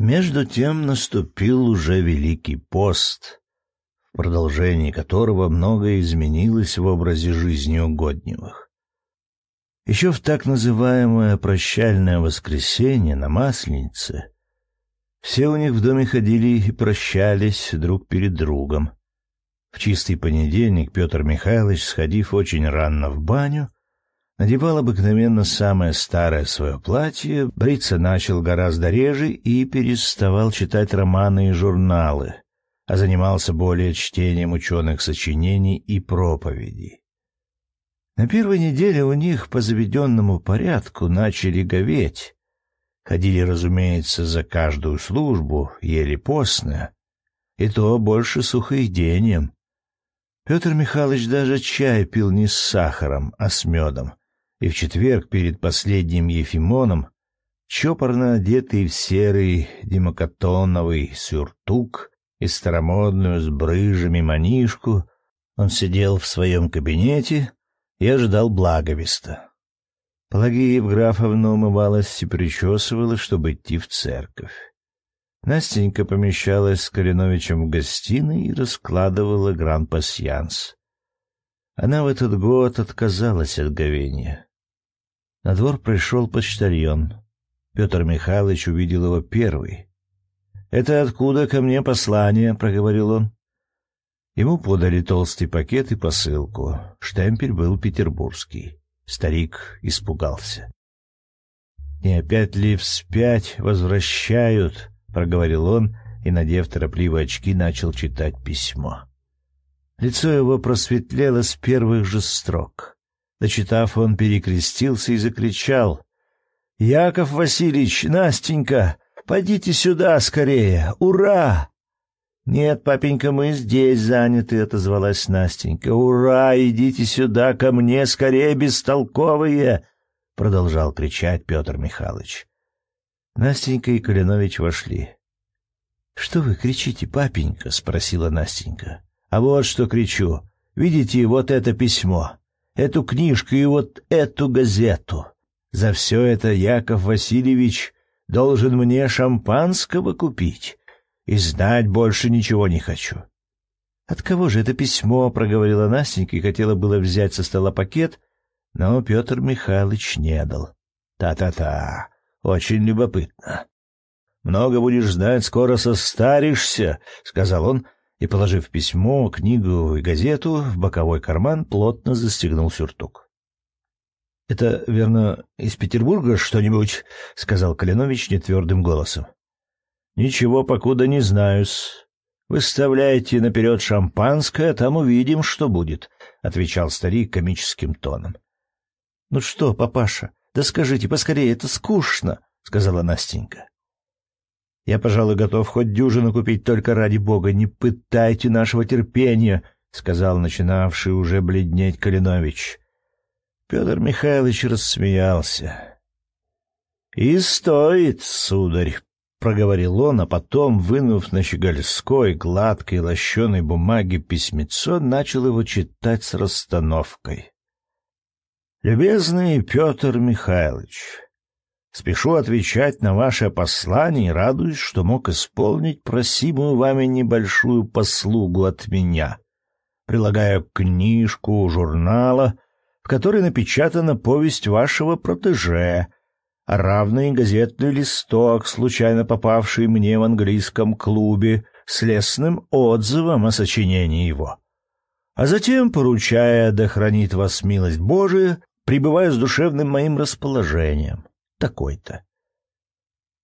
Между тем наступил уже Великий пост, в продолжении которого многое изменилось в образе жизни угодневых. Еще в так называемое прощальное воскресенье на Масленице все у них в доме ходили и прощались друг перед другом. В чистый понедельник Петр Михайлович, сходив очень рано в баню, Надевал обыкновенно самое старое свое платье, бриться начал гораздо реже и переставал читать романы и журналы, а занимался более чтением ученых сочинений и проповедей. На первой неделе у них по заведенному порядку начали говеть. Ходили, разумеется, за каждую службу, ели постно, и то больше сухоедением. Петр Михайлович даже чай пил не с сахаром, а с медом — и в четверг перед последним Ефимоном, чопорно одетый в серый демокатоновый сюртук и старомодную с брыжами манишку, он сидел в своем кабинете и ожидал благовеста. Пелагея Евграфовна умывалась и причесывалась, чтобы идти в церковь. Настенька помещалась с Калиновичем в гостиной и раскладывала гран-пасьянс. Она в этот год отказалась от говения. На двор пришел почтальон. Петр Михайлович увидел его первый. «Это откуда ко мне послание?» — проговорил он. Ему подали толстый пакет и посылку. Штемпель был петербургский. Старик испугался. «Не опять ли вспять возвращают?» — проговорил он и, надев торопливо очки, начал читать письмо. Лицо его просветлело с первых же строк. Дочитав, он перекрестился и закричал. «Яков Васильевич, Настенька, пойдите сюда скорее! Ура!» «Нет, папенька, мы здесь заняты», — отозвалась Настенька. «Ура! Идите сюда, ко мне, скорее, бестолковые!» — продолжал кричать Петр Михайлович. Настенька и Калинович вошли. «Что вы кричите, папенька?» — спросила Настенька. «А вот что кричу. Видите, вот это письмо эту книжку и вот эту газету. За все это Яков Васильевич должен мне шампанского купить. И знать больше ничего не хочу. — От кого же это письмо? — проговорила Настенька и хотела было взять со стола пакет, но Петр Михайлович не дал. Та — Та-та-та, очень любопытно. — Много будешь знать, скоро состаришься, — сказал он, — и, положив письмо, книгу и газету в боковой карман, плотно застегнул сюртук. — Это, верно, из Петербурга что-нибудь? — сказал Калинович нетвердым голосом. — Ничего покуда не знаю-с. Выставляйте наперед шампанское, там увидим, что будет, — отвечал старик комическим тоном. — Ну что, папаша, да скажите поскорее, это скучно, — сказала Настенька. Я, пожалуй, готов хоть дюжину купить, только ради бога, не пытайте нашего терпения, — сказал начинавший уже бледнеть Калинович. Петр Михайлович рассмеялся. — И стоит, сударь, — проговорил он, а потом, вынув на щегольской, гладкой, лощеной бумаге письмецо, начал его читать с расстановкой. «Любезный Петр Михайлович, Спешу отвечать на ваше послание и радуюсь, что мог исполнить просимую вами небольшую послугу от меня. Прилагаю книжку журнала, в которой напечатана повесть вашего протеже, а равный газетный листок, случайно попавший мне в английском клубе, с лестным отзывом о сочинении его. А затем, поручая, да хранит вас милость Божия, пребываю с душевным моим расположением такой-то.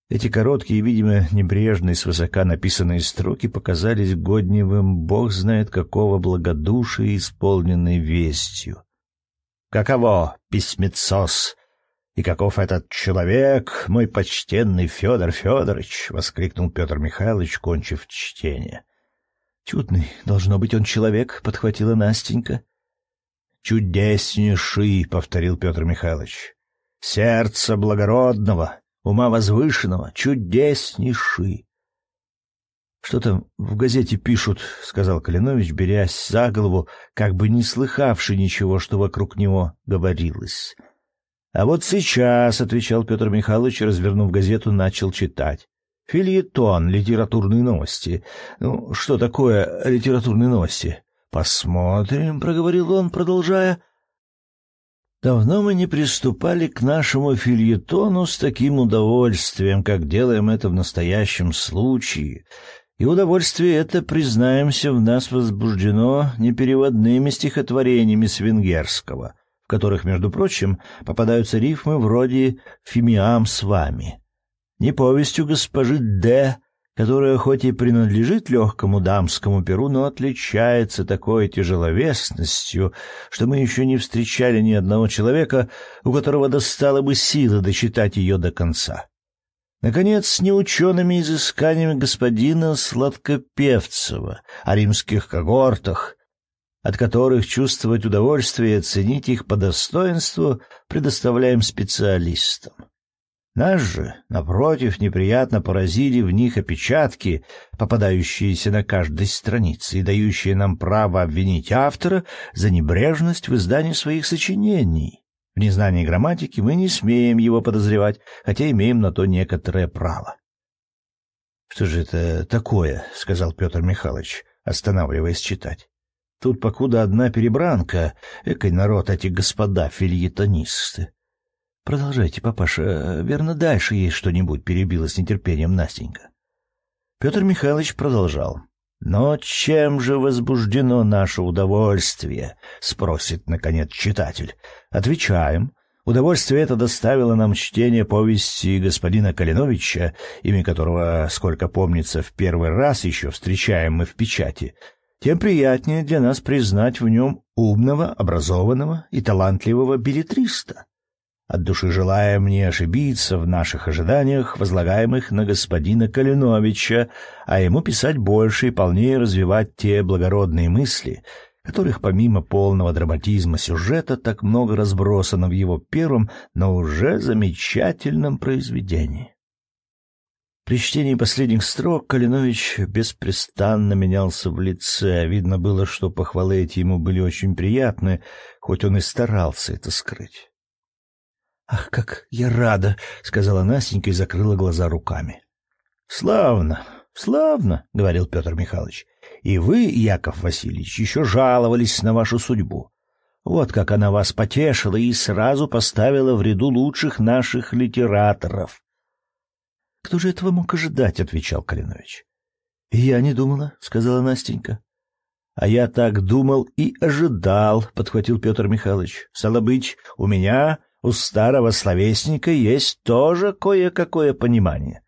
Эти короткие, видимо, небрежные, свысока написанные строки показались Годневым бог знает какого благодушия, исполненной вестью. «Каково, письмецос, и каков этот человек, мой почтенный Федор Федорович!» — воскликнул Петр Михайлович, кончив чтение. «Чудный, должно быть, он человек», — подхватила Настенька. «Чудеснейший», — повторил Петр Михайлович сердца благородного, ума возвышенного, чудеснейший. — Что там в газете пишут, — сказал Калинович, берясь за голову, как бы не слыхавший ничего, что вокруг него говорилось. — А вот сейчас, — отвечал Петр Михайлович, развернув газету, начал читать. Фильетон, литературные новости. Ну, что такое литературные новости? Посмотрим, проговорил он, продолжая. Давно мы не приступали к нашему фильетону с таким удовольствием, как делаем это в настоящем случае. И удовольствие это, признаемся, в нас возбуждено непереводными стихотворениями с венгерского, в которых, между прочим, попадаются рифмы вроде «Фимиам с вами», не повестью госпожи Д которая хоть и принадлежит легкому дамскому перу, но отличается такой тяжеловесностью, что мы еще не встречали ни одного человека, у которого достало бы силы дочитать ее до конца. Наконец, с неучеными изысканиями господина Сладкопевцева о римских когортах, от которых чувствовать удовольствие и оценить их по достоинству предоставляем специалистам. Нас же, напротив, неприятно поразили в них опечатки, попадающиеся на каждой странице и дающие нам право обвинить автора за небрежность в издании своих сочинений. В незнании грамматики мы не смеем его подозревать, хотя имеем на то некоторое право. — Что же это такое? — сказал Петр Михайлович, останавливаясь читать. — Тут покуда одна перебранка, экой народ эти господа фильетонисты. Продолжайте, папаша. Верно, дальше есть что-нибудь, перебила с нетерпением Настенька. Петр Михайлович продолжал. Но чем же возбуждено наше удовольствие? спросит наконец читатель. Отвечаем. Удовольствие это доставило нам чтение повести господина Калиновича, имя которого, сколько помнится, в первый раз еще встречаем мы в печати. Тем приятнее для нас признать в нем умного, образованного и талантливого билетриста. От души желаем не ошибиться в наших ожиданиях, возлагаемых на господина Калиновича, а ему писать больше и полнее развивать те благородные мысли, которых помимо полного драматизма сюжета так много разбросано в его первом, но уже замечательном произведении. При чтении последних строк Калинович беспрестанно менялся в лице. Видно было, что похвалы эти ему были очень приятны, хоть он и старался это скрыть. «Ах, как я рада!» — сказала Настенька и закрыла глаза руками. «Славно, славно!» — говорил Петр Михайлович. «И вы, Яков Васильевич, еще жаловались на вашу судьбу. Вот как она вас потешила и сразу поставила в ряду лучших наших литераторов». «Кто же этого мог ожидать?» — отвечал Калинович. «Я не думала», — сказала Настенька. «А я так думал и ожидал», — подхватил Петр Михайлович. «Стало быть, у меня у старого словесника есть тоже кое-какое понимание.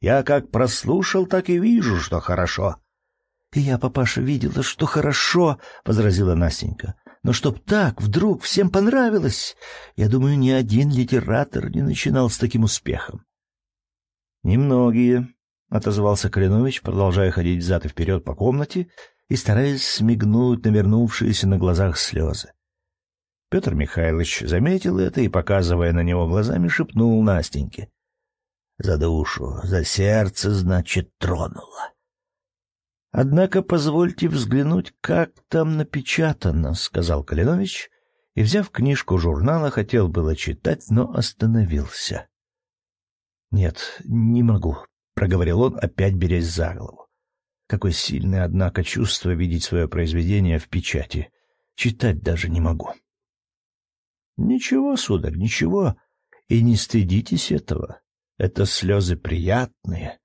Я как прослушал, так и вижу, что хорошо. — И я, папаша, видела, что хорошо, — возразила Настенька. — Но чтоб так вдруг всем понравилось, я думаю, ни один литератор не начинал с таким успехом. — Немногие, — отозвался Калинович, продолжая ходить взад и вперед по комнате и стараясь смигнуть навернувшиеся на глазах слезы. Петр Михайлович заметил это и, показывая на него глазами, шепнул Настеньке. «За душу, за сердце, значит, тронула». «Однако позвольте взглянуть, как там напечатано», — сказал Калинович, и, взяв книжку журнала, хотел было читать, но остановился. «Нет, не могу», — проговорил он, опять берясь за голову. «Какое сильное, однако, чувство видеть свое произведение в печати. Читать даже не могу». Ничего, сударь, ничего. И не стыдитесь этого. Это слезы приятные.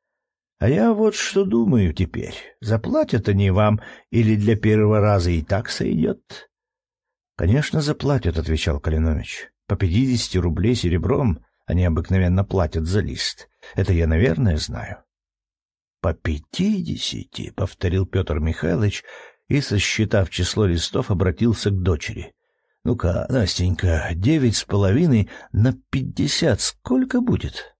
А я вот что думаю теперь. Заплатят они вам или для первого раза и так сойдет? — Конечно, заплатят, — отвечал Калинович. — По пятидесяти рублей серебром они обыкновенно платят за лист. Это я, наверное, знаю. — По пятидесяти, — повторил Петр Михайлович и, сосчитав число листов, обратился к дочери. Ну-ка, Настенька, девять с половиной на пятьдесят сколько будет?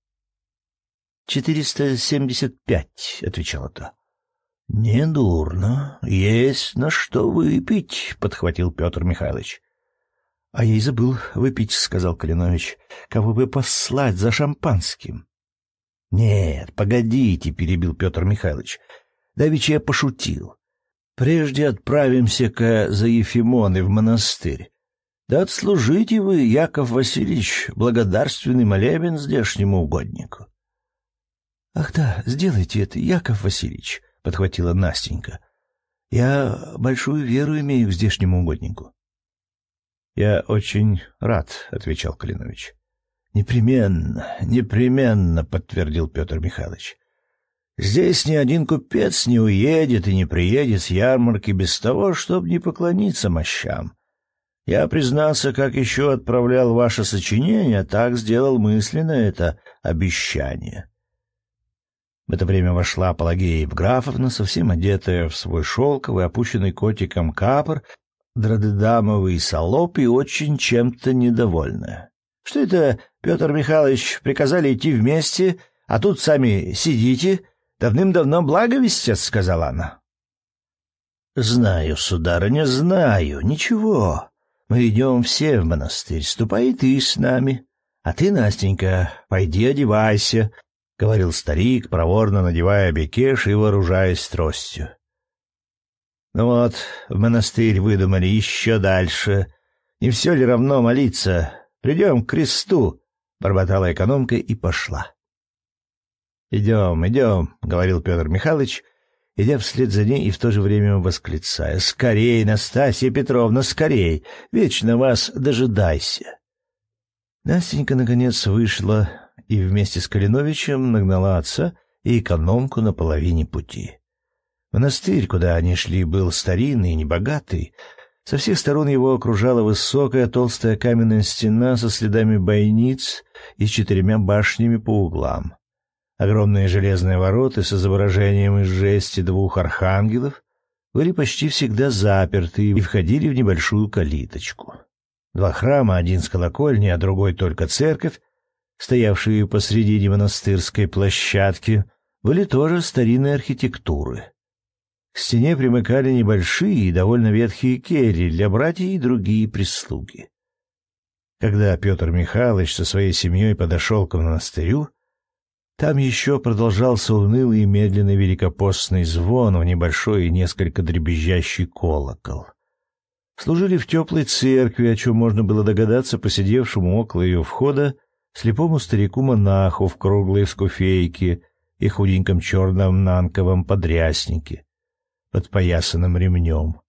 — Четыреста семьдесят пять, — отвечала та. — Недурно. Есть на что выпить, — подхватил Петр Михайлович. — А я и забыл выпить, — сказал Калинович. — Кого бы послать за шампанским? — Нет, погодите, — перебил Петр Михайлович. — Давеча я пошутил. Прежде отправимся-ка за Ефимоной в монастырь. Да отслужите вы, Яков Васильевич, благодарственный молебен здешнему угоднику. — Ах да, сделайте это, Яков Васильевич, подхватила Настенька. Я большую веру имею к здешнему угоднику. Я очень рад, отвечал Калинович. Непременно, непременно, подтвердил Петр Михайлович. Здесь ни один купец не уедет и не приедет с ярмарки без того, чтобы не поклониться мощам. Я признался, как еще отправлял ваше сочинение, так сделал мысленно это обещание. В это время вошла Пелагея Евграфовна, совсем одетая в свой шелковый, опущенный котиком капор, драдедамовый салоп и очень чем-то недовольная. — Что это, Петр Михайлович, приказали идти вместе, а тут сами сидите? Давным-давно благо вестят, — сказала она. — Знаю, сударыня, знаю. Ничего. Мы идем все в монастырь. Ступай ты с нами. А ты, Настенька, пойди одевайся, — говорил старик, проворно надевая бекеш и вооружаясь тростью. Ну вот, в монастырь выдумали еще дальше. Не все ли равно молиться? Придем к кресту, — бормотала экономка и пошла. — Идем, идем, — говорил Петр Михайлович, идя вслед за ней и в то же время восклицая. — Скорей, Настасья Петровна, скорей! Вечно вас дожидайся! Настенька, наконец, вышла и вместе с Калиновичем нагнала отца и экономку на половине пути. Монастырь, куда они шли, был старинный и небогатый. Со всех сторон его окружала высокая толстая каменная стена со следами бойниц и с четырьмя башнями по углам. Огромные железные ворота с изображением из жести двух архангелов были почти всегда заперты и входили в небольшую калиточку. Два храма, один с колокольней, а другой только церковь, стоявшие посредине монастырской площадки, были тоже старинной архитектуры. К стене примыкали небольшие и довольно ветхие кельи для братьев и другие прислуги. Когда Петр Михайлович со своей семьей подошел к монастырю, там еще продолжался унылый и медленный великопостный звон в небольшой и несколько дребезжащий колокол. Служили в теплой церкви, о чем можно было догадаться посидевшему около ее входа слепому старику-монаху в круглой скуфейке и худеньком черном нанковом подряснике, подпоясанном ремнем.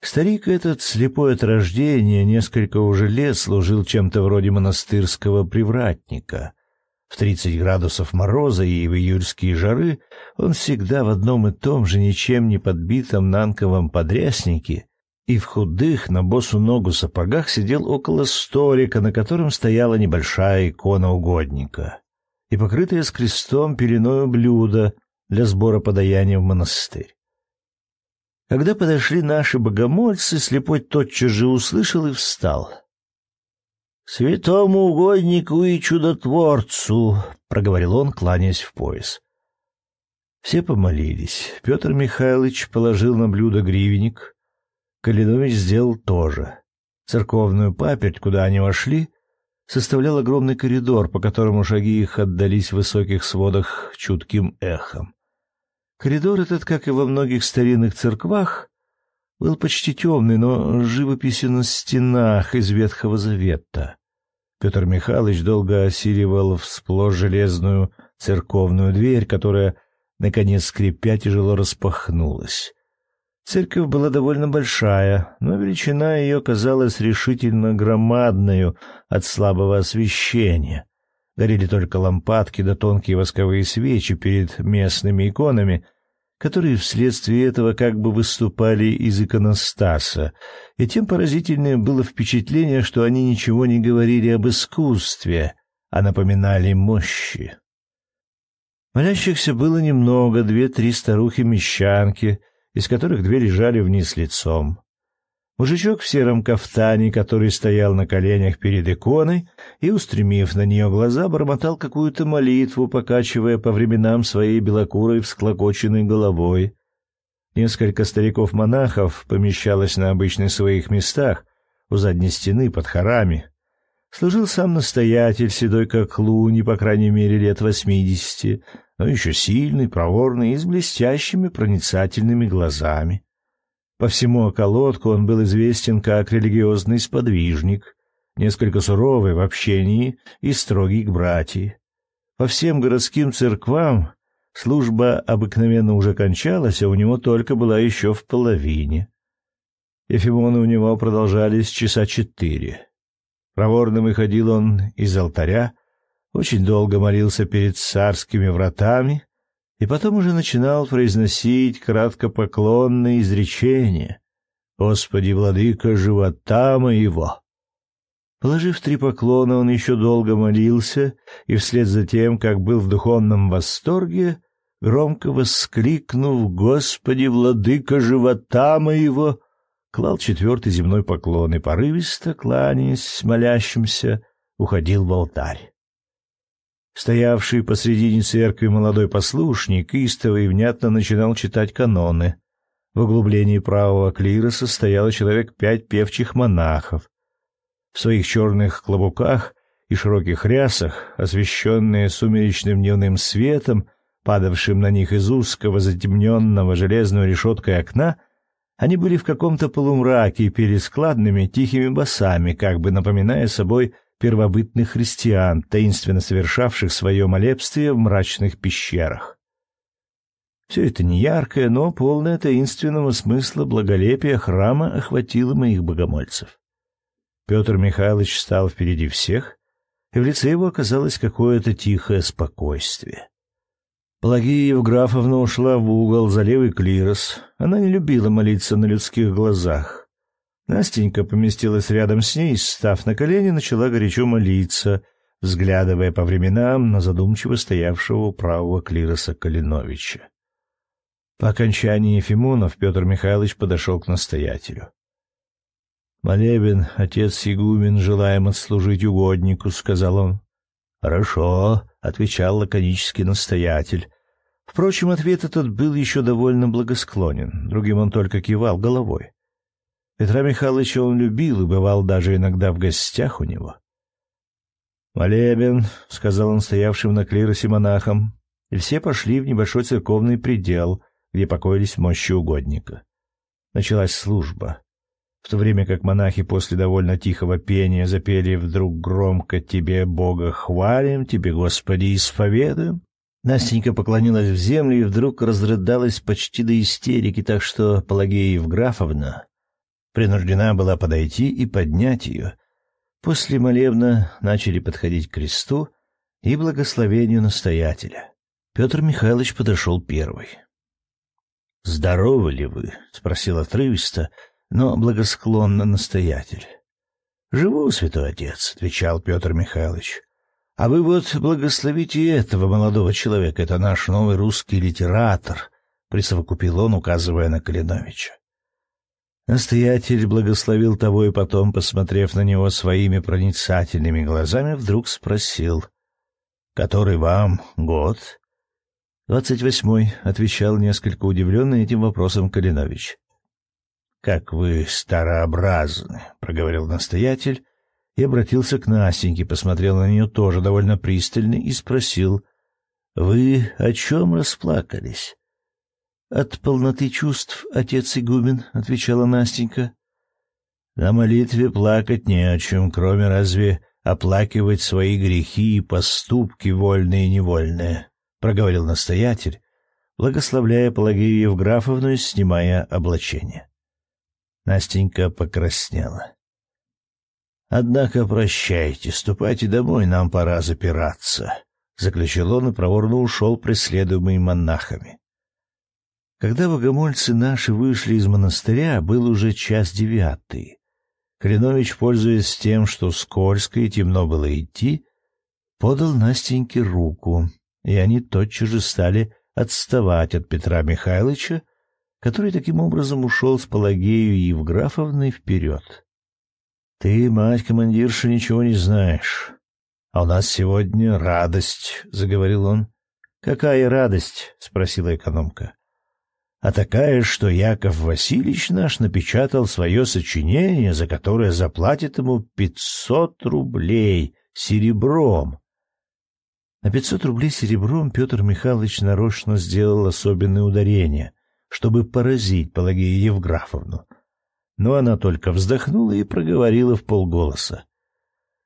Старик этот, слепой от рождения, несколько уже лет служил чем-то вроде монастырского привратника. В тридцать градусов мороза и в июльские жары он всегда в одном и том же ничем не подбитом нанковом подряснике и в худых на босу ногу сапогах сидел около столика, на котором стояла небольшая икона угодника и покрытое с крестом пеленою блюдо для сбора подаяния в монастырь. Когда подошли наши богомольцы, слепой тотчас же услышал и встал. «Святому угоднику и чудотворцу!» — проговорил он, кланяясь в пояс. Все помолились. Петр Михайлович положил на блюдо гривенник, Калинович сделал то же. Церковную паперть, куда они вошли, составлял огромный коридор, по которому шаги их отдались в высоких сводах чутким эхом. Коридор этот, как и во многих старинных церквах, был почти темный, но живописью на стенах из Ветхого Завета. Петр Михайлович долго осиливал всплошь железную церковную дверь, которая, наконец, скрипя, тяжело распахнулась. Церковь была довольно большая, но величина ее казалась решительно громадною от слабого освещения. Горели только лампадки да тонкие восковые свечи перед местными иконами, которые вследствие этого как бы выступали из иконостаса, и тем поразительнее было впечатление, что они ничего не говорили об искусстве, а напоминали мощи. Молящихся было немного, две-три старухи-мещанки — из которых две лежали вниз лицом. Мужичок в сером кафтане, который стоял на коленях перед иконой и, устремив на нее глаза, бормотал какую-то молитву, покачивая по временам своей белокурой всклокоченной головой. Несколько стариков-монахов помещалось на обычных своих местах, у задней стены, под хорами. Служил сам настоятель, седой как луни, по крайней мере, лет восьмидесяти, но еще сильный, проворный и с блестящими проницательными глазами. По всему околотку он был известен как религиозный сподвижник, несколько суровый в общении и строгий к братьям. По всем городским церквам служба обыкновенно уже кончалась, а у него только была еще в половине. Ефимоны у него продолжались часа четыре. Проворно выходил он из алтаря, очень долго молился перед царскими вратами и потом уже начинал произносить краткопоклонные изречения «Господи, владыка живота моего!» Положив три поклона, он еще долго молился, и вслед за тем, как был в духовном восторге, громко воскликнув «Господи, владыка живота моего!» клал четвертый земной поклон и, порывисто кланяясь молящимся, уходил в алтарь. Стоявший посредине церкви молодой послушник истово и внятно начинал читать каноны. В углублении правого клироса стояло человек пять певчих монахов. В своих черных клобуках и широких рясах, освещенные сумеречным дневным светом, падавшим на них из узкого затемненного железной решеткой окна, они были в каком-то полумраке и пели тихими басами, как бы напоминая собой первобытных христиан, таинственно совершавших свое молебствие в мрачных пещерах. Все это неяркое, но полное таинственного смысла благолепия храма охватило моих богомольцев. Петр Михайлович стал впереди всех, и в лице его оказалось какое-то тихое спокойствие. Пелагея Евграфовна ушла в угол за левый клирос. Она не любила молиться на людских глазах. Настенька поместилась рядом с ней став на колени, начала горячо молиться, взглядывая по временам на задумчиво стоявшего у правого клироса Калиновича. По окончании Ефимонов Петр Михайлович подошел к настоятелю. «Молебен, отец игумен, желаем отслужить угоднику», — сказал он. «Хорошо», — отвечал лаконический настоятель. Впрочем, ответ этот был еще довольно благосклонен, другим он только кивал головой. Петра Михайловича он любил и бывал даже иногда в гостях у него. «Молебен», — сказал он стоявшим на клиросе монахам, и все пошли в небольшой церковный предел, где покоились мощи угодника. Началась служба. В то время как монахи после довольно тихого пения запели вдруг громко «Тебе, Бога, хвалим, Тебе, Господи, исповедуем», Настенька поклонилась в землю и вдруг разрыдалась почти до истерики, так что Пелагея Евграфовна принуждена была подойти и поднять ее. После молебна начали подходить к кресту и благословению настоятеля. Петр Михайлович подошел первый. «Здоровы ли вы?» — спросил отрывисто, но благосклонно настоятель. «Живу, святой отец», — отвечал Петр Михайлович. «А вы вот благословите этого молодого человека, это наш новый русский литератор», — присовокупил он, указывая на Калиновича. Настоятель благословил того и потом, посмотрев на него своими проницательными глазами, вдруг спросил, «Который вам год?» «Двадцать восьмой», — отвечал несколько удивленный этим вопросом Калинович. «Как вы старообразны», — проговорил настоятель и обратился к Настеньке, посмотрел на нее тоже довольно пристально и спросил, «Вы о чем расплакались?» От полноты чувств, отец игумен, — отвечала Настенька. На молитве плакать не о чем, кроме разве оплакивать свои грехи и поступки вольные и невольные, — проговорил настоятель, благословляя Пелагею Евграфовну и снимая облачение. Настенька покраснела. «Однако прощайте, ступайте домой, нам пора запираться», — заключил он и проворно ушел, преследуемый монахами. Когда богомольцы наши вышли из монастыря, был уже час девятый. Калинович, пользуясь тем, что скользко и темно было идти, подал Настеньке руку, и они тотчас же стали отставать от Петра Михайловича, который таким образом ушел с Пелагею Евграфовной вперед. — Ты, мать командирша, ничего не знаешь. А у нас сегодня радость, — заговорил он. — Какая радость? — спросила экономка а такая, что Яков Васильевич наш напечатал свое сочинение, за которое заплатит ему пятьсот рублей серебром. На пятьсот рублей серебром Петр Михайлович нарочно сделал особенное ударение, чтобы поразить Пелагею Евграфовну. Но она только вздохнула и проговорила в полголоса.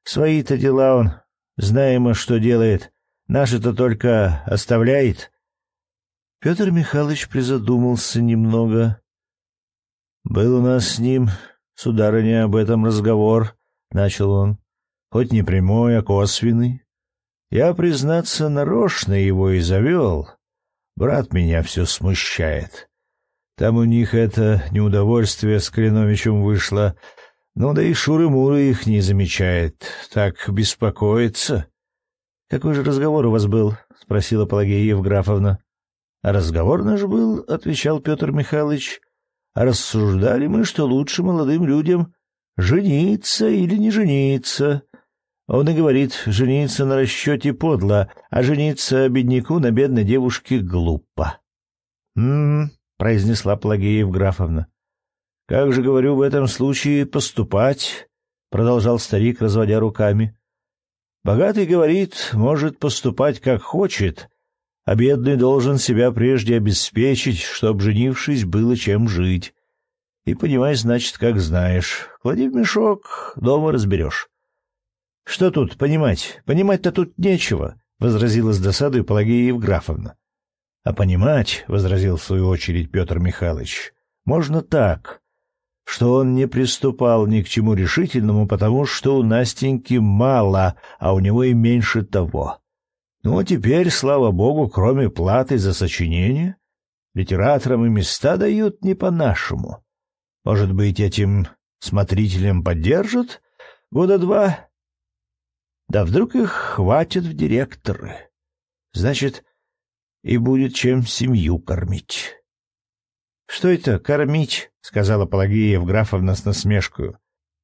Свои-то дела он, знаемо, что делает, Наши-то только оставляет. Петр Михайлович призадумался немного. Был у нас с ним, сударыня, об этом разговор, — начал он, — хоть не прямой, а косвенный. Я, признаться, нарочно его и завел. Брат меня все смущает. Там у них это неудовольствие с Калиновичем вышло, ну да и Шуры-Муры их не замечает, так беспокоится. — Какой же разговор у вас был? — спросила Пелагея Евграфовна. — разговор наш был, — отвечал Петр Михайлович. — рассуждали мы, что лучше молодым людям жениться или не жениться. Он и говорит, жениться на расчете подло, а жениться бедняку на бедной девушке глупо. — М-м, — произнесла Пелагея Евграфовна. «Как же, говорю, в этом случае поступать?» — продолжал старик, разводя руками. «Богатый, говорит, может поступать как хочет, а бедный должен себя прежде обеспечить, чтоб, женившись, было чем жить. И понимай, значит, как знаешь. Клади в мешок, дома разберешь». «Что тут понимать? Понимать-то тут нечего», — возразила с досадой Пелагея Евграфовна. «А понимать, — возразил в свою очередь Петр Михайлович, — можно так что он не приступал ни к чему решительному, потому что у Настеньки мало, а у него и меньше того. Ну, а теперь, слава богу, кроме платы за сочинение, литераторам и места дают не по-нашему. Может быть, этим смотрителям поддержат года два? Да вдруг их хватит в директоры. Значит, и будет чем семью кормить. «Что это, кормить?» — сказала Пелагея Евграфовна с насмешкою.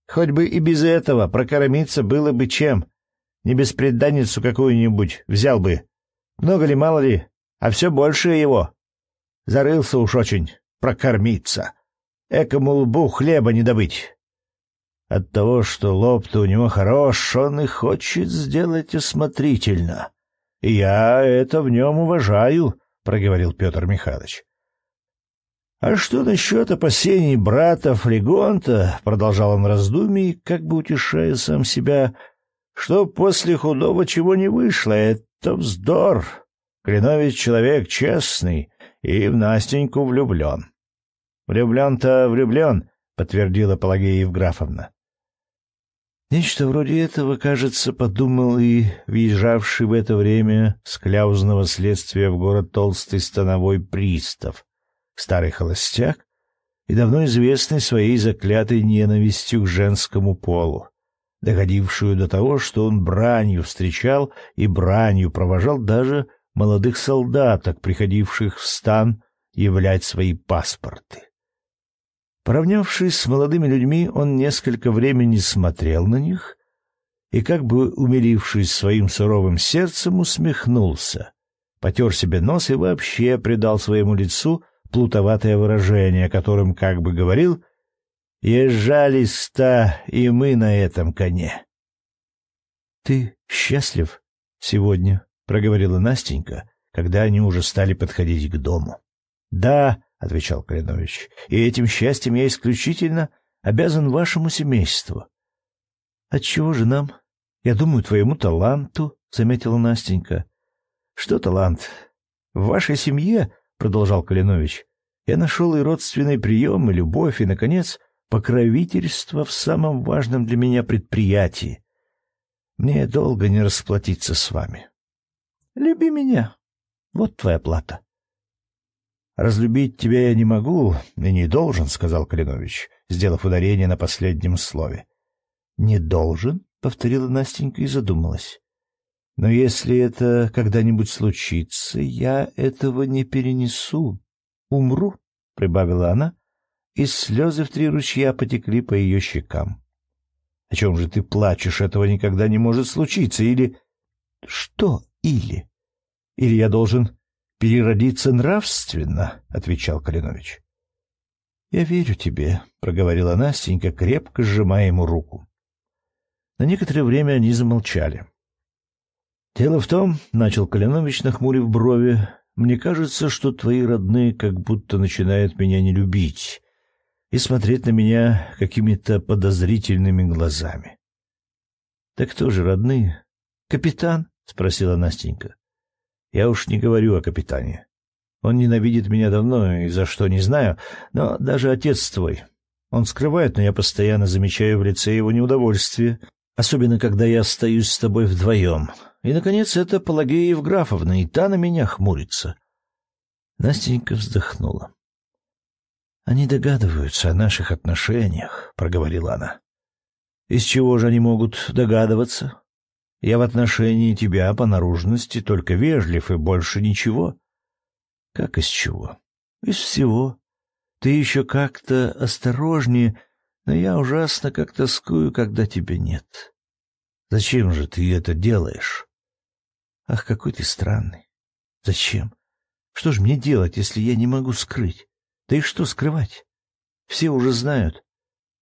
«Хоть бы и без этого прокормиться было бы чем. Не беспреданницу какую-нибудь взял бы. Много ли, мало ли, а все больше его. Зарылся уж очень прокормиться. Экому лбу хлеба не добыть. От того, что лоб-то у него хорош, он и хочет сделать осмотрительно. Я это в нем уважаю, — проговорил Петр Михайлович. «А что насчет опасений брата Флегонта?» — продолжал он раздумий, как бы утешая сам себя, что после худого чего не вышло. Это вздор. Клинович человек честный и в Настеньку влюблен. «Влюблен-то влюблен», — подтвердила Пелагея Евграфовна. Нечто вроде этого, кажется, подумал и въезжавший в это время с кляузного следствия в город толстый становой пристав — старый холостяк и давно известный своей заклятой ненавистью к женскому полу, доходившую до того, что он бранью встречал и бранью провожал даже молодых солдаток, приходивших в стан являть свои паспорты. Поравнявшись с молодыми людьми, он несколько времени смотрел на них и, как бы умилившись своим суровым сердцем, усмехнулся, потер себе нос и вообще придал своему лицу плутоватое выражение, которым как бы говорил «Езжали-ста и мы на этом коне». «Ты счастлив сегодня?» — проговорила Настенька, когда они уже стали подходить к дому. «Да», — отвечал Калинович, — «и этим счастьем я исключительно обязан вашему семейству». «Отчего же нам? Я думаю, твоему таланту», — заметила Настенька. «Что талант? В вашей семье — продолжал Калинович, — я нашел и родственный прием, и любовь, и, наконец, покровительство в самом важном для меня предприятии. Мне долго не расплатиться с вами. Люби меня. Вот твоя плата. «Разлюбить тебя я не могу и не должен», — сказал Калинович, сделав ударение на последнем слове. «Не должен?» — повторила Настенька и задумалась. Но если это когда-нибудь случится, я этого не перенесу. Умру, — прибавила она, и слезы в три ручья потекли по ее щекам. — О чем же ты плачешь? Этого никогда не может случиться. Или... — Что «или»? — Или я должен переродиться нравственно, — отвечал Калинович. — Я верю тебе, — проговорила Настенька, крепко сжимая ему руку. На некоторое время они замолчали. — «Дело в том, — начал Калинович, нахмурив брови, — мне кажется, что твои родные как будто начинают меня не любить и смотреть на меня какими-то подозрительными глазами». «Так кто же родные? Капитан?» — спросила Настенька. Я уж не говорю о капитане. Он ненавидит меня давно и за что не знаю, но даже отец твой. Он скрывает, но я постоянно замечаю в лице его неудовольствие, особенно когда я остаюсь с тобой вдвоем. И, наконец, это Пелагея Евграфовна, и та на меня хмурится. Настенька вздохнула. «Они догадываются о наших отношениях», — проговорила она. «Из чего же они могут догадываться? Я в отношении тебя по наружности только вежлив и больше ничего». «Как из чего?» «Из всего. Ты еще как-то осторожнее, но я ужасно как тоскую, когда тебя нет». «Зачем же ты это делаешь?» «Ах, какой ты странный. Зачем? Что ж мне делать, если я не могу скрыть? Да и что скрывать? Все уже знают.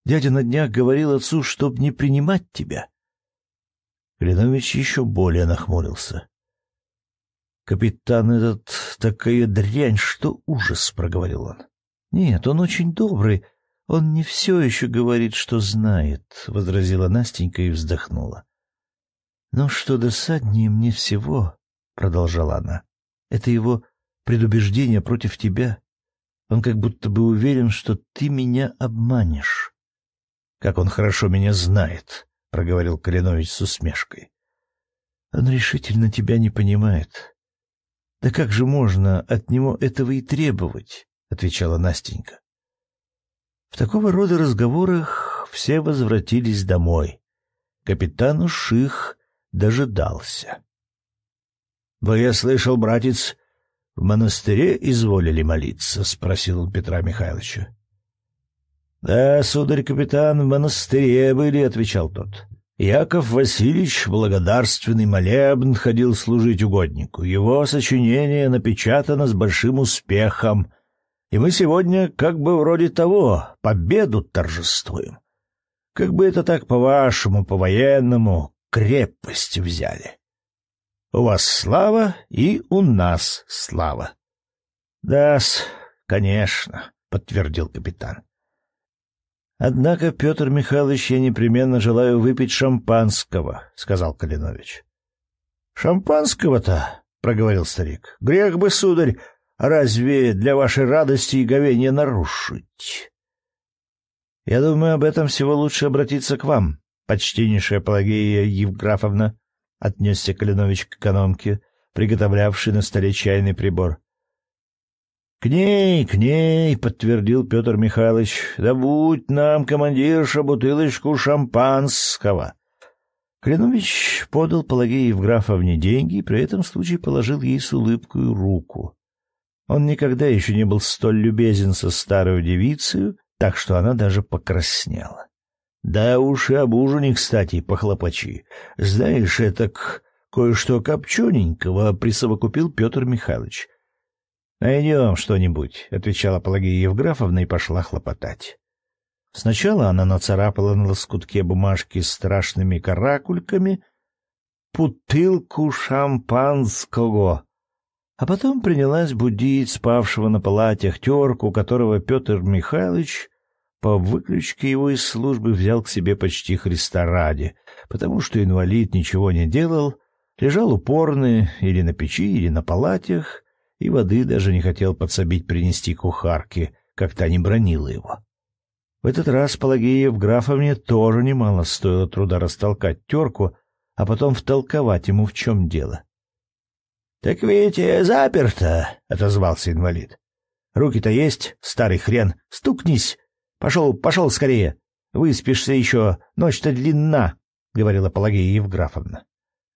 Дядя на днях говорил отцу, чтоб не принимать тебя. Кленович еще более нахмурился. «Капитан этот такая дрянь, что ужас!» — проговорил он. «Нет, он очень добрый. Он не все еще говорит, что знает», — возразила Настенька и вздохнула. «Но что досаднее мне всего», — продолжала она, — «это его предубеждение против тебя. Он как будто бы уверен, что ты меня обманешь. — Как он хорошо меня знает, — проговорил Калинович с усмешкой. — Он решительно тебя не понимает. — Да как же можно от него этого и требовать? — отвечала Настенька. В такого рода разговорах все возвратились домой. Капитану Ших дожидался. — Вы, я слышал, братец, в монастыре изволили молиться? — спросил он Петра Михайловича. — Да, сударь-капитан, в монастыре были, — отвечал тот. Яков Васильевич благодарственный молебн ходил служить угоднику. Его сочинение напечатано с большим успехом, и мы сегодня как бы вроде того, победу торжествуем. Как бы это так по-вашему, по-военному, крепость взяли. У вас слава, и у нас слава. — Да-с, конечно, — подтвердил капитан. — Однако, Петр Михайлович, я непременно желаю выпить шампанского, — сказал Калинович. — Шампанского-то, — проговорил старик, — грех бы, сударь, разве для вашей радости и говения нарушить? — Я думаю, об этом всего лучше обратиться к вам, почтеннейшая Пелагея Евграфовна, — отнесся Калинович к экономке, приготовлявшей на столе чайный прибор. — К ней, к ней, — подтвердил Петр Михайлович, — да будь нам, командирша, бутылочку шампанского. Калинович подал Пелагее Евграфовне деньги и при этом случае положил ей с улыбкой руку. Он никогда еще не был столь любезен со старой девицей, так что она даже покраснела. Да уж и об ужине, кстати, похлопочи. Знаешь, это кое-что копчененького присовокупил Петр Михайлович. — Найдем что-нибудь, — отвечала Пелагея Евграфовна и пошла хлопотать. Сначала она нацарапала на лоскутке бумажки страшными каракульками «Путылку шампанского», а потом принялась будить спавшего на палатях терку, которого Петр Михайлович по выключке его из службы взял к себе почти Христа ради, потому что инвалид ничего не делал, лежал упорный или на печи, или на палатях, и воды даже не хотел подсобить принести кухарке, как та не бронила его. В этот раз Пелагея в графовне тоже немало стоило труда растолкать терку, а потом втолковать ему, в чем дело. — Так ведь заперто, — отозвался инвалид. — Руки-то есть, старый хрен, стукнись, Пошел, пошел скорее. Выспишься еще, ночь-то длинна, — говорила Пелагея Евграфовна.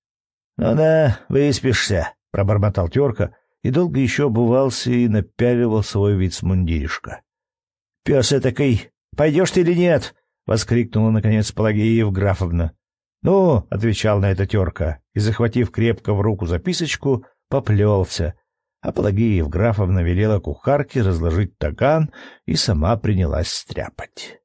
— Ну да, выспишься, — пробормотал терка и долго еще обувался и напяливал свой вицмундиришко. — Пес этакой, пойдешь ты или нет? — воскликнула, наконец, Пелагея Евграфовна. — Ну, — отвечал на это терка, и, захватив крепко в руку записочку, поплелся, а Пелагея Евграфовна велела кухарке разложить таган и сама принялась стряпать.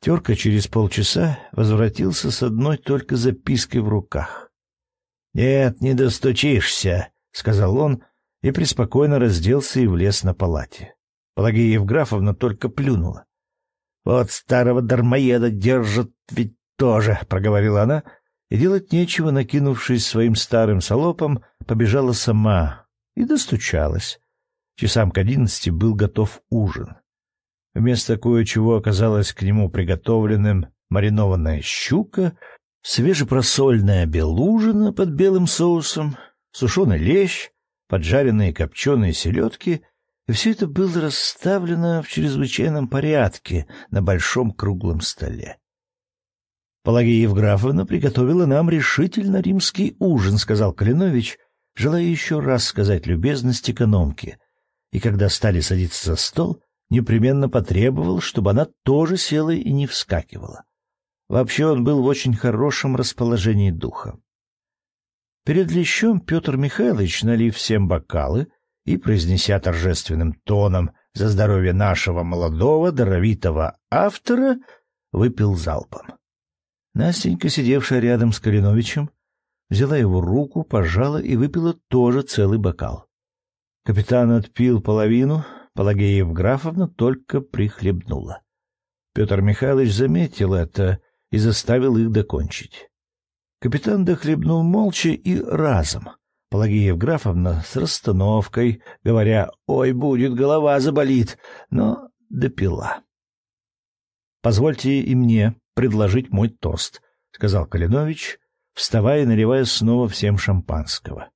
Терка через полчаса возвратился с одной только запиской в руках. — Нет, не достучишься, — сказал он, и преспокойно разделся и влез на палате. Пелагея Евграфовна только плюнула. — Вот старого дармоеда держат ведь тоже, — проговорила она, и делать нечего, накинувшись своим старым салопом, побежала сама, и достучалась. Часам к одиннадцати был готов ужин. Вместо кое-чего оказалось к нему приготовленным маринованная щука, свежепросольная белужина под белым соусом, сушеный лещ, поджаренные копченые селедки — и все это было расставлено в чрезвычайном порядке на большом круглом столе. Пелагея Евграфовна приготовила нам решительно римский ужин, — сказал Калинович, желая еще раз сказать любезность экономке. И когда стали садиться за стол, непременно потребовал, чтобы она тоже села и не вскакивала. Вообще он был в очень хорошем расположении духа. Перед лещом Петр Михайлович, налив всем бокалы, и, произнеся торжественным тоном за здоровье нашего молодого, даровитого автора, выпил залпом. Настенька, сидевшая рядом с Калиновичем, взяла его руку, пожала и выпила тоже целый бокал. Капитан отпил половину, Пелагея Евграфовна только прихлебнула. Петр Михайлович заметил это и заставил их докончить. Капитан дохлебнул молча и разом, Пелагея Евграфовна с расстановкой, говоря «Ой, будет, голова заболит», но допила. «Позвольте и мне предложить мой тост», — сказал Калинович, вставая и наливая снова всем шампанского.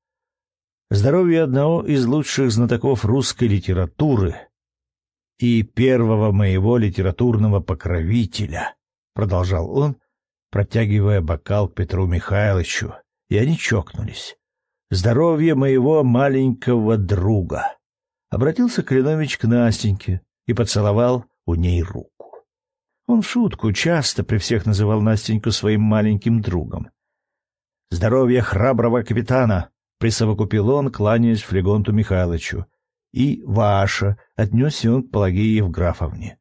«Здоровье одного из лучших знатоков русской литературы и первого моего литературного покровителя», — продолжал он, протягивая бокал к Петру Михайловичу, и они чокнулись здоровье моего маленького друга. Обратился Калинович к Настеньке и поцеловал у ней руку. Он в шутку часто при всех называл Настеньку своим маленьким другом. «Здоровье храброго капитана!» — присовокупил он, кланяясь Флегонту Михайловичу. «И ваше!» — отнесся он к Пелагее Евграфовне.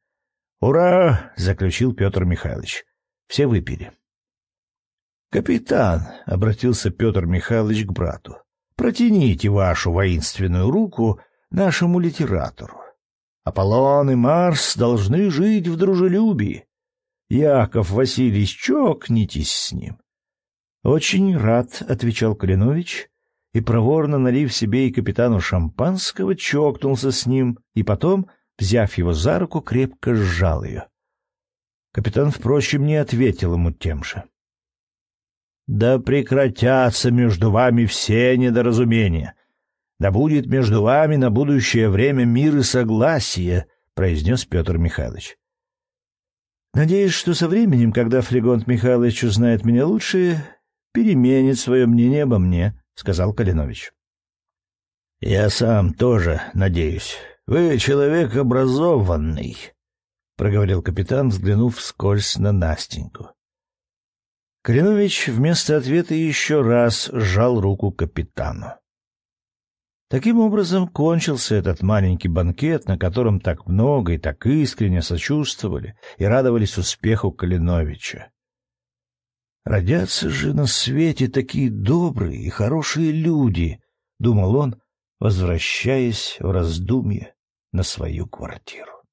«Ура!» — заключил Петр Михайлович. Все выпили. «Капитан», — обратился Петр Михайлович к брату, — «протяните вашу воинственную руку нашему литератору. Аполлон и Марс должны жить в дружелюбии. Яков Васильевич, чокнитесь с ним». «Очень рад», — отвечал Калинович, и, проворно налив себе и капитану шампанского, чокнулся с ним, и потом, взяв его за руку, крепко сжал ее. Капитан, впрочем, не ответил ему тем же. Да прекратятся между вами все недоразумения. Да будет между вами на будущее время мир и согласие, произнес Петр Михайлович. Надеюсь, что со временем, когда Флегонт Михайлович узнает меня лучше, переменит свое мнение обо мне, сказал Калинович. Я сам тоже надеюсь. Вы человек образованный, проговорил капитан, взглянув вскользь на Настеньку. Калинович вместо ответа еще раз сжал руку капитану. Таким образом кончился этот маленький банкет, на котором так много и так искренне сочувствовали и радовались успеху Калиновича. «Родятся же на свете такие добрые и хорошие люди», — думал он, возвращаясь в раздумье на свою квартиру.